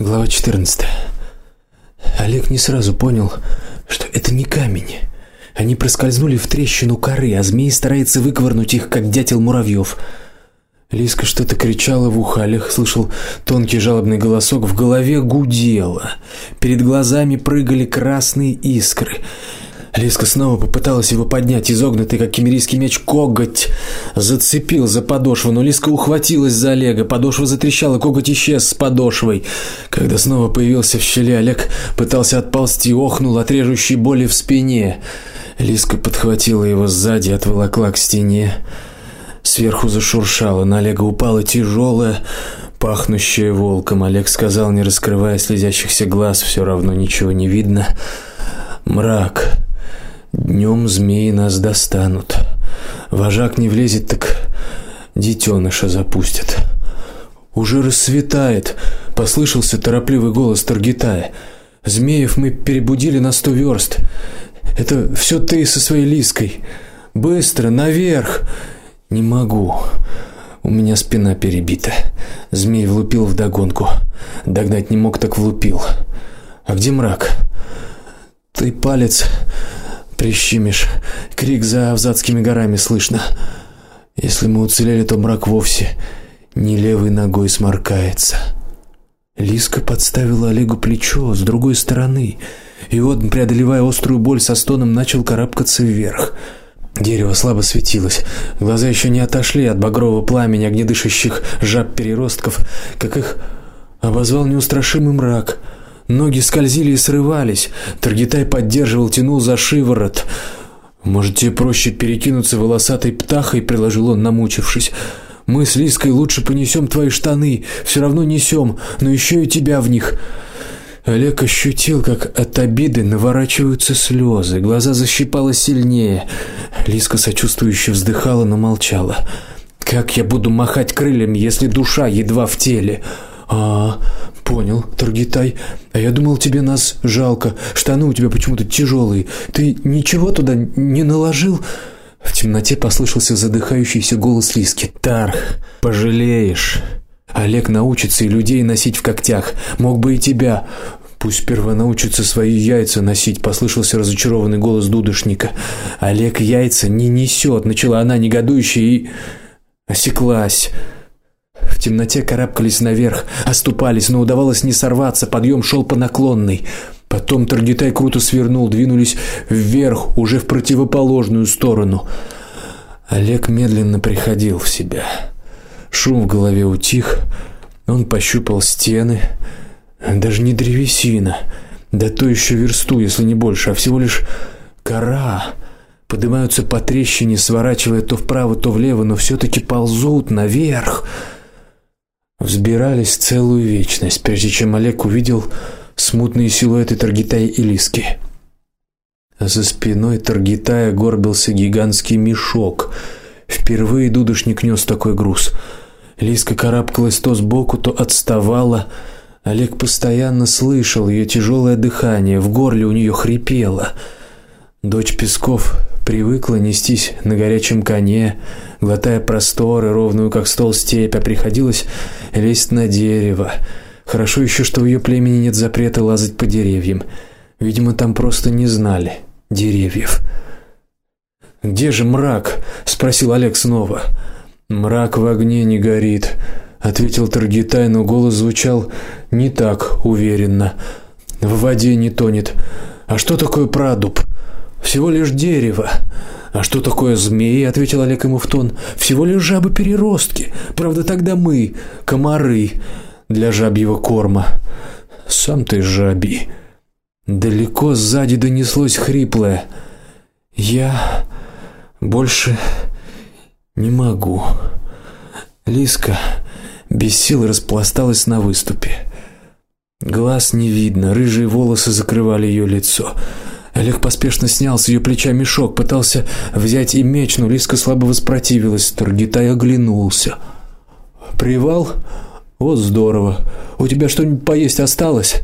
Глава 14. Олег не сразу понял, что это не камень. Они проскользнули в трещину коры, а змей старается выковырнуть их, как дятел муравьев. Лиска что-то кричала в ухо, Олег слышал тонкий жалобный голосок, в голове гудело. Перед глазами прыгали красные искры. Лиска снова попыталась его поднять, изогнутый как кемерийский меч коготь зацепил за подошву, но Лиска ухватилась за Олега, подошва затрещала, коготь исчез с подошвой. Когда снова появился в щели, Олег пытался отползти, охнул от режущей боли в спине. Лиска подхватила его сзади, отволокла к стене. Сверху зашуршало, на Олега упала тяжелая, пахнущая волком. Олег сказал, не раскрывая слезящихся глаз, все равно ничего не видно. Мрак. Днем змеи нас достанут. Вожак не влезет, так детеныша запустят. Уже рассветает, послышался торопливый голос Таргитая. Змеев мы перебудили на сто верст. Это все ты со своей лиской. Быстро наверх. Не могу. У меня спина перебита. Змей влупил в догонку. Догнать не мог, так влупил. А где мрак? Ты палец прищемишь. Крик за Авзатскими горами слышно. Если мы уцелели, то мрак вовсе не левой ногой сморкается. Лиска подставила Олегу плечо с другой стороны, и он, преодолевая острую боль, со стоном начал карабкаться вверх. Дерево слабо светилось. Глаза еще не отошли от багрового пламени огнедышащих жаб-переростков, как их обозвал неустрашимый мрак. Ноги скользили и срывались. Таргитай поддерживал, тянул за шиворот. Может, тебе проще перекинуться волосатой птахой, приложил он, намучившись. Мы с Лиской лучше понесем твои штаны, все равно несем, но еще и тебя в них. Олег ощутил, как от обиды наворачиваются слезы, глаза защипало сильнее. Лиска сочувствующе вздыхала, но молчала. Как я буду махать крыльями, если душа едва в теле? А, понял, Таргитай. А я думал, тебе нас жалко. Штаны у тебя почему-то тяжелые. Ты ничего туда не наложил? В темноте послышался задыхающийся голос Лиски. Тарх, пожалеешь. Олег научится и людей носить в когтях. Мог бы и тебя. Пусть сперва научится свои яйца носить, послышался разочарованный голос дудошника. Олег яйца не несет, начала она негодующе и осеклась. В темноте карабкались наверх, оступались, но удавалось не сорваться, подъем шел по наклонной. Потом Таргитай круто свернул, двинулись вверх, уже в противоположную сторону. Олег медленно приходил в себя. Шум в голове утих, он пощупал стены, даже не древесина, да то еще версту, если не больше, а всего лишь кора. Поднимаются по трещине, сворачивая то вправо, то влево, но все таки ползут наверх. Взбирались целую вечность, прежде чем Олег увидел смутные силуэты Таргитая и Лиски. За спиной Таргитая горбился гигантский мешок. Впервые дудошник нес такой груз. Лиска карабкалась то сбоку, то отставала. Олег постоянно слышал ее тяжелое дыхание, в горле у нее хрипело. Дочь Песков привыкла нестись на горячем коне, глотая просторы, ровную как стол степь, а приходилось лезть на дерево. Хорошо еще, что в ее племени нет запрета лазать по деревьям. Видимо, там просто не знали деревьев. Где же мрак? спросил Олег снова. Мрак в огне не горит, ответил Таргитай, но голос звучал не так уверенно. В воде не тонет. А что такое прадуб? Всего лишь дерево. А что такое змеи? ответил Олег ему в тон. Всего лишь жабы-переростки. Правда, тогда мы комары для жабьего корма. Сам ты жаби. Далеко сзади донеслось хриплое: "Я больше не могу". Лиска без сил распласталась на выступе. Глаз не видно, рыжие волосы закрывали ее лицо. Олег поспешно снял с ее плеча мешок, пытался взять и меч, но Лиска слабо воспротивилась. Таргитай оглянулся. Привал? Вот здорово. У тебя что-нибудь поесть осталось?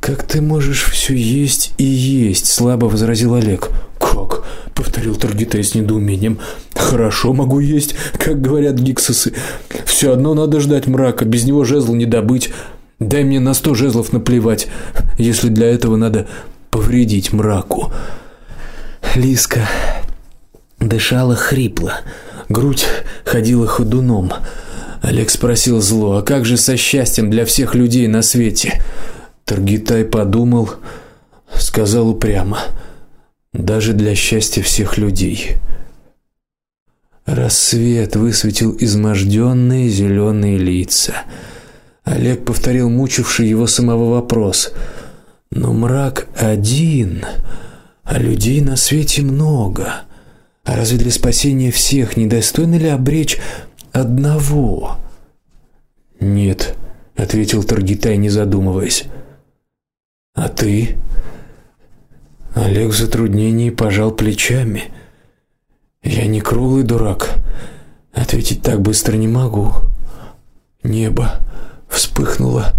Как ты можешь все есть и есть, слабо возразил Олег. Как? повторил Таргитай с недоумением. Хорошо, могу есть, как говорят гиксосы. Все одно надо ждать мрака, без него жезл не добыть. Дай мне на сто жезлов наплевать, если для этого надо повредить мраку. Лиска дышала хрипло, грудь ходила ходуном. Олег спросил зло: "А как же со счастьем для всех людей на свете?" Таргитай подумал, сказал упрямо: "Даже для счастья всех людей". Рассвет высветил изможденные зеленые лица. Олег повторил мучивший его самого вопрос: "Но мрак один, а людей на свете много. А разве для спасения всех недостойно ли обречь одного?" "Нет", ответил Таргитай, не задумываясь. А ты? Олег в затруднении пожал плечами. Я не круглый дурак. Ответить так быстро не могу. Небо вспыхнуло,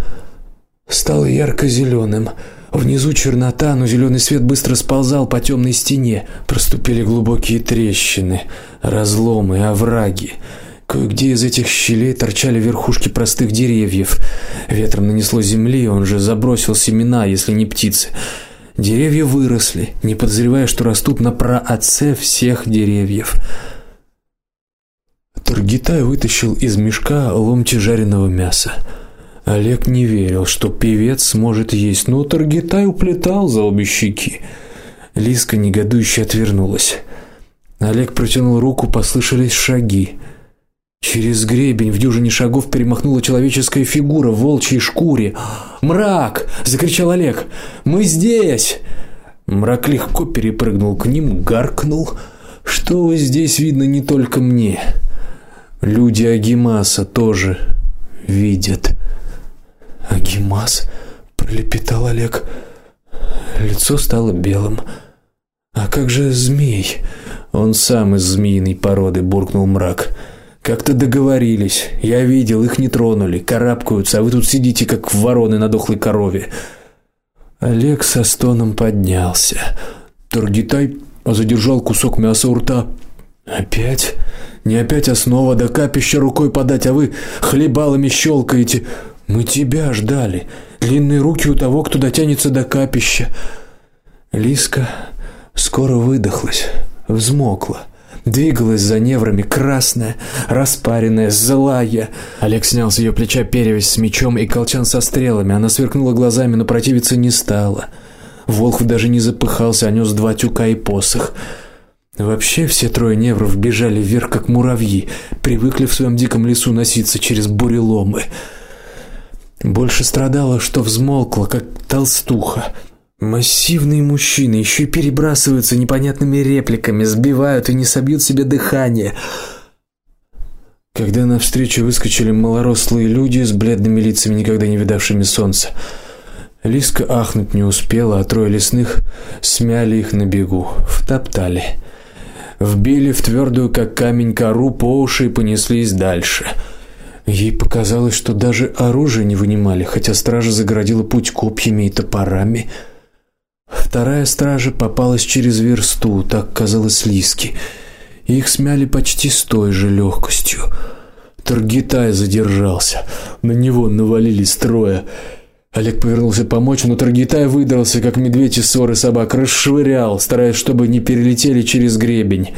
стало ярко зеленым Внизу чернота, но зеленый свет быстро сползал по темной стене. Проступили глубокие трещины, разломы, овраги. Кое-где из этих щелей торчали верхушки простых деревьев. Ветром нанесло земли, он же забросил семена, если не птицы. Деревья выросли, не подозревая, что растут на праотце всех деревьев. Таргитай вытащил из мешка ломти жареного мяса. Олег не верил, что певец сможет есть, но Таргитай уплетал за обе щеки. Лиска негодующе отвернулась. Олег протянул руку, послышались шаги. Через гребень в дюжине шагов перемахнула человеческая фигура в волчьей шкуре. "Мрак!" закричал Олег. "Мы здесь!" Мрак легко перепрыгнул к ним, гаркнул: "Что вы здесь видно не только мне. Люди Агимаса тоже видят". "Агимас?" пролепетал Олег. Лицо стало белым. "А как же змей?" Он сам из змеиной породы, буркнул Мрак. Как-то договорились. Я видел, их не тронули, карабкаются, а вы тут сидите как вороны на дохлой корове. Олег со стоном поднялся. Торгитай задержал кусок мяса у рта. Опять? Не опять основа до капища рукой подать, а вы хлебалами щелкаете. Мы тебя ждали. Длинные руки у того, кто дотянется до капища. Лиска скоро выдохлась, взмокла двигалась за неврами красная, распаренная, злая. Олег снял с ее плеча перевязь с мечом и колчан со стрелами. Она сверкнула глазами, но противиться не стала. Волхв даже не запыхался, а нёс два тюка и посох. Вообще все трое невров бежали вверх как муравьи, привыкли в своем диком лесу носиться через буреломы. Больше страдала, что взмолкла, как толстуха. Массивные мужчины еще и перебрасываются непонятными репликами, сбивают и не собьют себе дыхание. Когда навстречу выскочили малорослые люди с бледными лицами, никогда не видавшими солнца, Лиска ахнуть не успела, а трое лесных смяли их на бегу, втоптали. Вбили в твердую как камень кору по уши и понеслись дальше. Ей показалось, что даже оружие не вынимали, хотя стража загородила путь копьями и топорами. Вторая стража попалась через версту, так казалось Лиске. Их смяли почти с той же легкостью. Таргитай задержался. На него навалились трое. Олег повернулся помочь, но Таргитай выдрался, как медведь из ссоры собак, расшвырял, стараясь, чтобы не перелетели через гребень.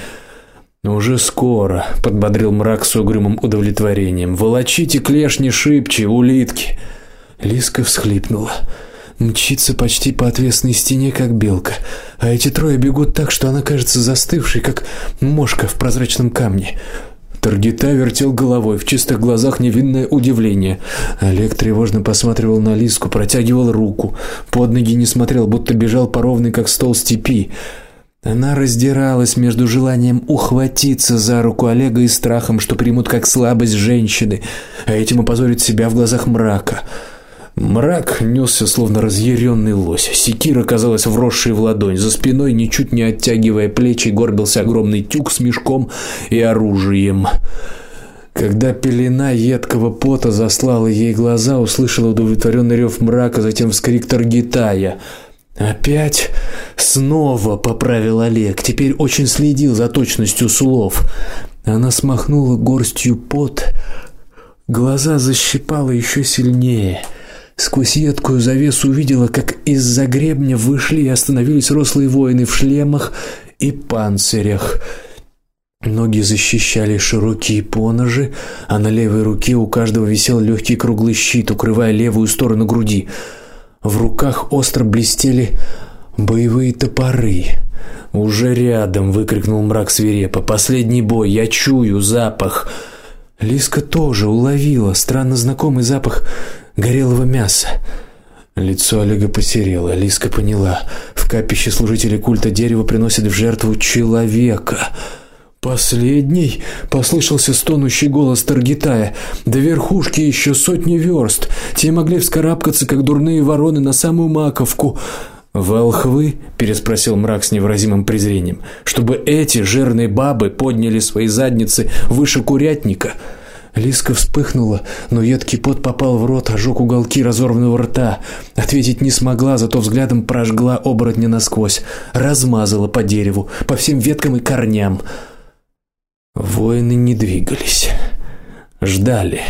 Но уже скоро, подбодрил мрак с угрюмым удовлетворением. Волочите клешни шибче, улитки. Лиска всхлипнула мчится почти по отвесной стене, как белка, а эти трое бегут так, что она кажется застывшей, как мошка в прозрачном камне. Таргита вертел головой, в чистых глазах невинное удивление. Олег тревожно посматривал на Лиску, протягивал руку, под ноги не смотрел, будто бежал по ровной как стол степи. Она раздиралась между желанием ухватиться за руку Олега и страхом, что примут как слабость женщины, а этим опозорить себя в глазах мрака. Мрак нёсся словно разъяренный лось. Секира казалась вросшей в ладонь. За спиной, ничуть не оттягивая плечи, горбился огромный тюк с мешком и оружием. Когда пелена едкого пота заслала ей глаза, услышала удовлетворенный рев мрака, затем вскрик Таргитая. Опять снова поправил Олег. Теперь очень следил за точностью слов. Она смахнула горстью пот, глаза защипала еще сильнее. Сквозь едкую завесу увидела, как из-за гребня вышли и остановились рослые воины в шлемах и панцирях. Ноги защищали широкие поножи, а на левой руке у каждого висел легкий круглый щит, укрывая левую сторону груди. В руках остро блестели боевые топоры. Уже рядом, выкрикнул мрак свирепо. Последний бой, я чую запах. Лиска тоже уловила странно знакомый запах горелого мяса. Лицо Олега посерело. Лиска поняла: в капище служители культа дерева приносят в жертву человека. Последний послышался стонущий голос Таргитая. До верхушки еще сотни верст. Те могли вскарабкаться, как дурные вороны, на самую маковку. Волхвы, переспросил мрак с невыразимым презрением, чтобы эти жирные бабы подняли свои задницы выше курятника. Лиска вспыхнула, но едкий пот попал в рот, ожег уголки разорванного рта. Ответить не смогла, зато взглядом прожгла оборотня насквозь, размазала по дереву, по всем веткам и корням. Воины не двигались, ждали.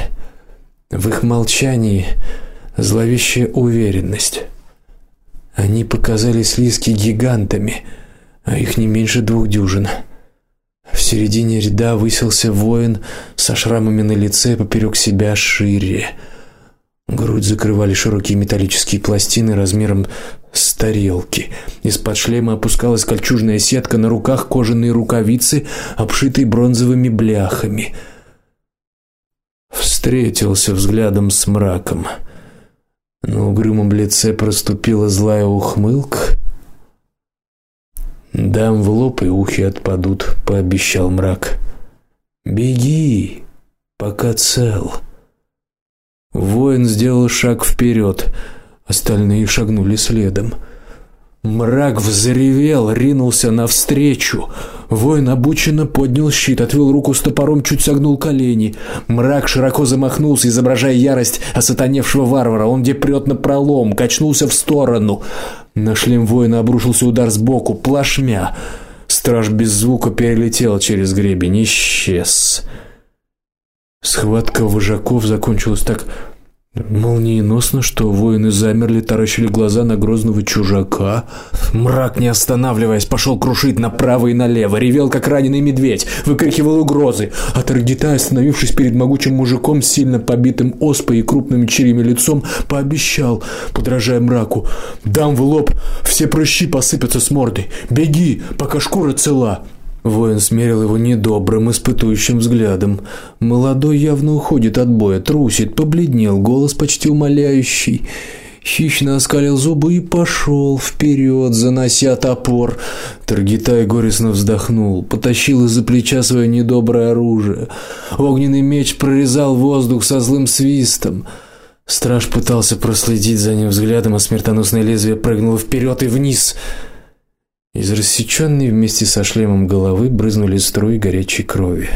В их молчании зловещая уверенность. Они показались Лиске гигантами, а их не меньше двух дюжин. В середине ряда высился воин со шрамами на лице поперек себя шире. Грудь закрывали широкие металлические пластины размером с тарелки. Из-под шлема опускалась кольчужная сетка, на руках кожаные рукавицы, обшитые бронзовыми бляхами. Встретился взглядом с мраком. На угрюмом лице проступила злая ухмылка. Дам в лоб и ухи отпадут, пообещал мрак. Беги, пока цел. Воин сделал шаг вперед, остальные шагнули следом. Мрак взревел, ринулся навстречу. Воин обученно поднял щит, отвел руку с топором, чуть согнул колени. Мрак широко замахнулся, изображая ярость осатаневшего варвара. Он где на пролом, качнулся в сторону. На шлем воина обрушился удар сбоку, плашмя. Страж без звука перелетел через гребень, исчез. Схватка вожаков закончилась так Молниеносно, что воины замерли, таращили глаза на грозного чужака. Мрак, не останавливаясь, пошел крушить направо и налево, ревел как раненый медведь, выкрикивал угрозы. А Таргитай, остановившись перед могучим мужиком сильно побитым оспой и крупным черьим лицом, пообещал, подражая мраку: "Дам в лоб, все прыщи посыпятся с морды. Беги, пока шкура цела". Воин смерил его недобрым, испытующим взглядом. Молодой явно уходит от боя, трусит, побледнел, голос почти умоляющий. Хищно оскалил зубы и пошел вперед, занося топор. Таргитай горестно вздохнул, потащил из-за плеча свое недоброе оружие. Огненный меч прорезал воздух со злым свистом. Страж пытался проследить за ним взглядом, а смертоносное лезвие прыгнуло вперед и вниз. Из рассеченной вместе со шлемом головы брызнули струи горячей крови.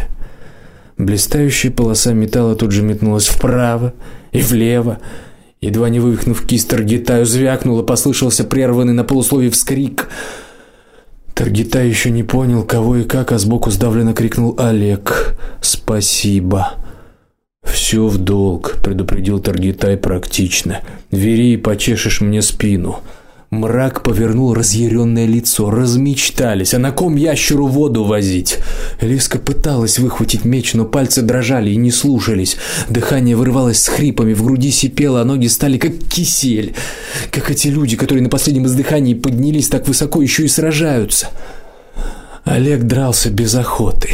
Блестящая полоса металла тут же метнулась вправо и влево, едва не вывихнув кисть Таргитаю, звякнуло, послышался прерванный на полуслове вскрик. Таргитай еще не понял, кого и как, а сбоку сдавленно крикнул Олег: "Спасибо!" Все в долг, предупредил Таргитай практично. Вери и почешешь мне спину. Мрак повернул разъяренное лицо. Размечтались, а на ком ящеру воду возить? Лиска пыталась выхватить меч, но пальцы дрожали и не слушались. Дыхание вырывалось с хрипами, в груди сипело, а ноги стали как кисель. Как эти люди, которые на последнем издыхании поднялись так высоко, еще и сражаются. Олег дрался без охоты.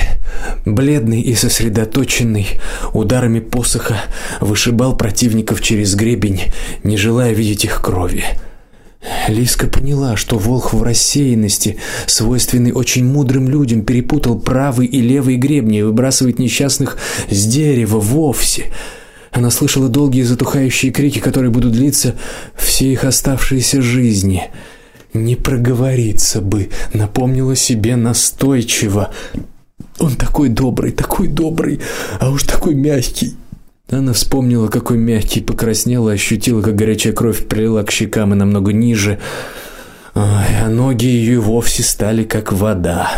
Бледный и сосредоточенный, ударами посоха вышибал противников через гребень, не желая видеть их крови. Лиска поняла, что волх в рассеянности, свойственный очень мудрым людям, перепутал правый и левый гребни и выбрасывает несчастных с дерева вовсе. Она слышала долгие затухающие крики, которые будут длиться все их оставшиеся жизни. Не проговориться бы, напомнила себе настойчиво. Он такой добрый, такой добрый, а уж такой мягкий. Она вспомнила, какой мягкий, покраснела, ощутила, как горячая кровь прилила к щекам и намного ниже. Ой, а ноги ее вовсе стали как вода.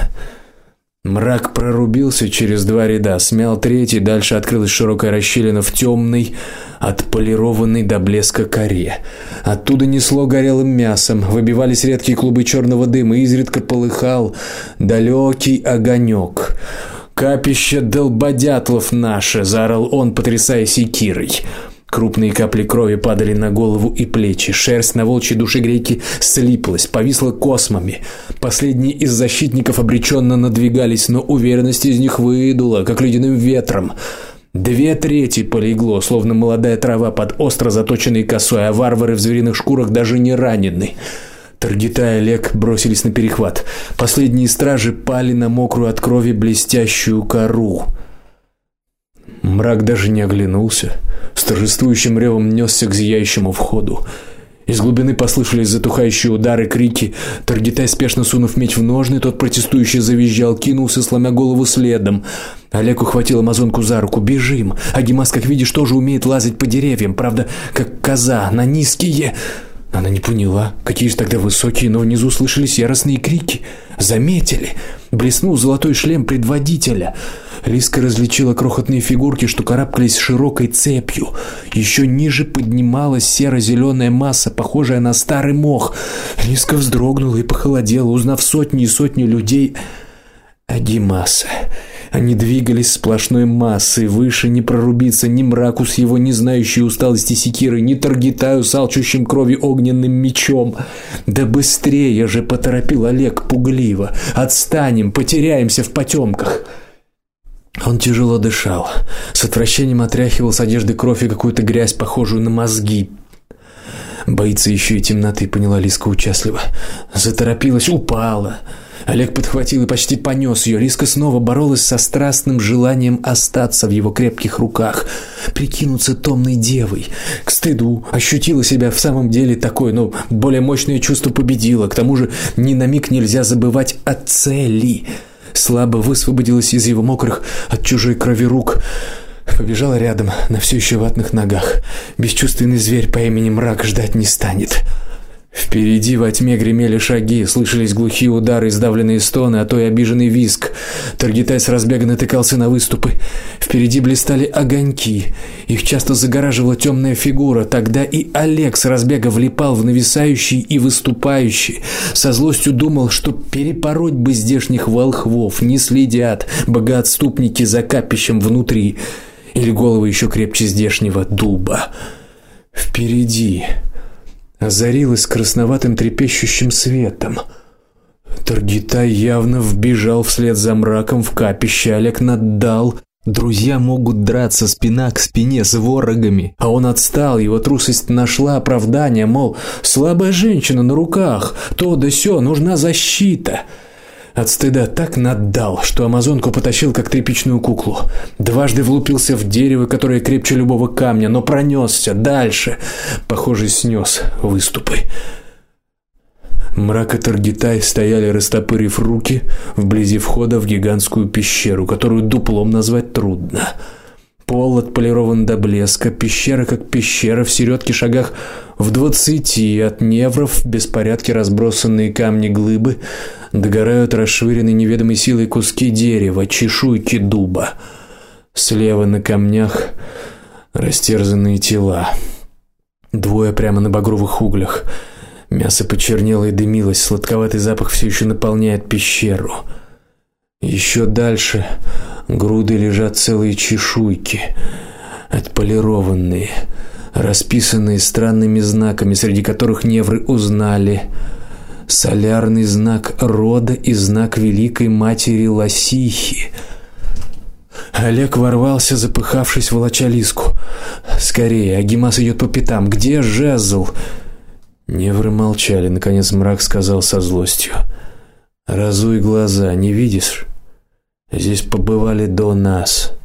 Мрак прорубился через два ряда, смял третий, дальше открылась широкая расщелина в темной, отполированной до блеска коре. Оттуда несло горелым мясом, выбивались редкие клубы черного дыма, изредка полыхал далекий огонек. Капище долбодятлов наше, заорал он, потрясая секирой. Крупные капли крови падали на голову и плечи. Шерсть на волчьей душегрейке слиплась, повисла космами. Последние из защитников обреченно надвигались, но уверенность из них выдуло, как ледяным ветром. Две трети полегло, словно молодая трава под остро заточенной косой, а варвары в звериных шкурах даже не ранены. Таргита и Олег бросились на перехват. Последние стражи пали на мокрую от крови блестящую кору. Мрак даже не оглянулся, с торжествующим ревом нёсся к зияющему входу. Из глубины послышались затухающие удары, крики. Таргитай, спешно сунув меч в ножны, тот протестующе завизжал, кинулся, сломя голову следом. Олег ухватил амазонку за руку. "Бежим!" Агимас, как видишь, тоже умеет лазать по деревьям, правда, как коза, на низкие она не поняла, какие же тогда высокие, но внизу слышались яростные крики. Заметили. Блеснул золотой шлем предводителя. Лиска различила крохотные фигурки, что карабкались широкой цепью. Еще ниже поднималась серо зеленая масса, похожая на старый мох. Лиска вздрогнула и похолодела, узнав сотни и сотни людей. Агимаса. Они двигались сплошной массой, выше не прорубиться ни мраку с его не знающей усталости секиры, ни таргетаю с алчущим крови огненным мечом. Да быстрее же поторопил Олег пугливо. Отстанем, потеряемся в потемках. Он тяжело дышал, с отвращением отряхивал с одежды кровь и какую-то грязь, похожую на мозги. Боится еще и темноты, поняла Лиска участливо. Заторопилась, упала. Олег подхватил и почти понес ее. Лиска снова боролась со страстным желанием остаться в его крепких руках, прикинуться томной девой. К стыду ощутила себя в самом деле такой, но более мощное чувство победило. К тому же ни на миг нельзя забывать о цели. Слабо высвободилась из его мокрых от чужой крови рук побежала рядом на все еще ватных ногах. Бесчувственный зверь по имени Мрак ждать не станет. Впереди во тьме гремели шаги, слышались глухие удары, издавленные стоны, а то и обиженный визг. Таргитай с разбега натыкался на выступы. Впереди блистали огоньки. Их часто загораживала темная фигура. Тогда и Олег с разбега влипал в нависающий и выступающий. Со злостью думал, что перепороть бы здешних волхвов, не следят богоотступники за капищем внутри или головы еще крепче здешнего дуба. Впереди озарилась красноватым трепещущим светом. Таргитай явно вбежал вслед за мраком в капище, Олег наддал. Друзья могут драться спина к спине с ворогами, а он отстал, его трусость нашла оправдание, мол, слабая женщина на руках, то да сё, нужна защита. От стыда так наддал, что амазонку потащил как тряпичную куклу. Дважды влупился в дерево, которое крепче любого камня, но пронесся дальше, похоже, снес выступы. Мрак и Таргитай стояли, растопырив руки, вблизи входа в гигантскую пещеру, которую дуплом назвать трудно. Пол отполирован до блеска, пещера как пещера, в середке шагах в двадцати от невров в беспорядке разбросанные камни глыбы, догорают расшвыренные неведомой силой куски дерева, чешуйки дуба. Слева на камнях растерзанные тела. Двое прямо на багровых углях. Мясо почернело и дымилось, сладковатый запах все еще наполняет пещеру. Еще дальше груды лежат целые чешуйки, отполированные, расписанные странными знаками, среди которых невры узнали солярный знак рода и знак великой матери Лосихи. Олег ворвался, запыхавшись, волоча лиску. Скорее, Агимас идет по пятам. Где жезл? Невры молчали, наконец мрак сказал со злостью: "Разуй глаза, не видишь? Здесь побывали до нас.